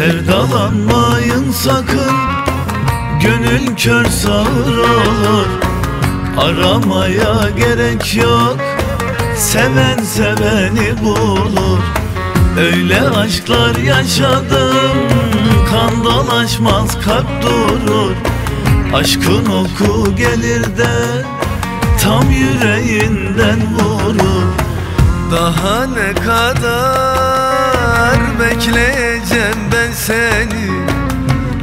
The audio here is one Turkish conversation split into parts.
Sevdalanmayın sakın. Gönül kör sağır olur. Aramaya gerek yok. Seven seveni bulur. Öyle aşklar yaşadım. Kan dolaşmaz kalp durur. Aşkın oku gelir de Tam yüreğinden vurur. Daha ne kadar bekleyeceğim ben seni.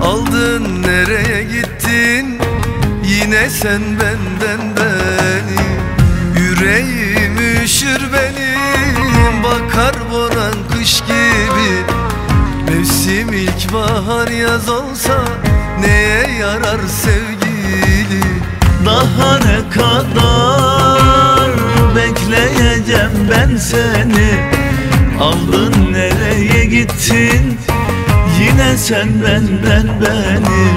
Aldın nereye gittin? Yine sen benden beni. Yüreğim üşür benim Bakar boran kış gibi. Mevsim ilkbahar yaz olsa Neye yarar sevgili? Daha ne kadar bekleyeceğim ben seni? Aldın nereye gittin Yine sen benden beni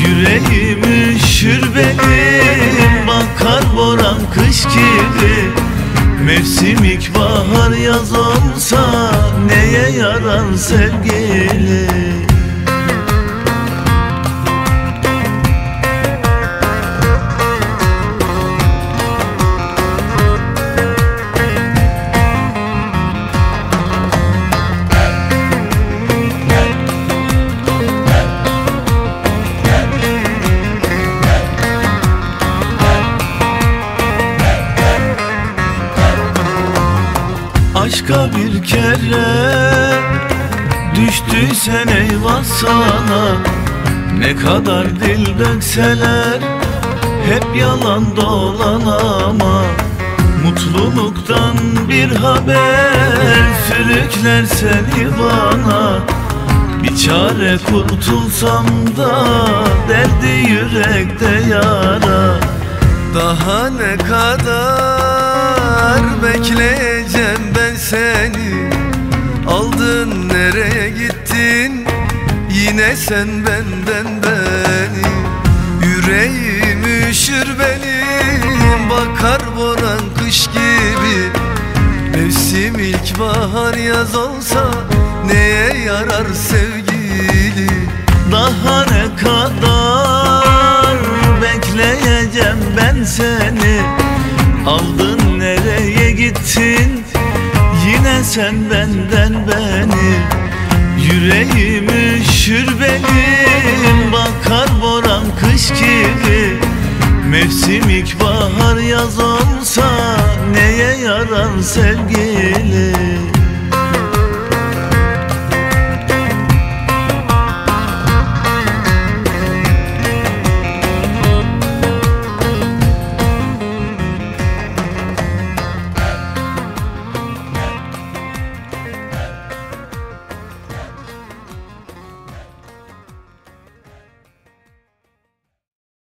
Yüreğim üşür benim. Bakar boran kış gibi Mevsim ilkbahar yaz olsa Neye yarar sevgili Aşka bir kere Düştüysen eyvah sana. Ne kadar dil dökseler Hep yalan dolan ama Mutluluktan bir haber Sürükler seni bana. Bir çare kurtulsam da Derdi yürekte yara. Daha ne kadar bekleyeceğim ben seni. Aldın nereye gittin? Yine sen benden beni. Yüreğim üşür benim. Bakar boran kış gibi. Mevsim ilkbahar yaz olsa Neye yarar sevgili? Daha ne kadar bekleyeceğim ben seni? Aldın nereye gittin sen benden beni Yüreğim üşür benim. Bakar boran kış gibi Mevsim ilkbahar yaz olsa Neye yarar sevgili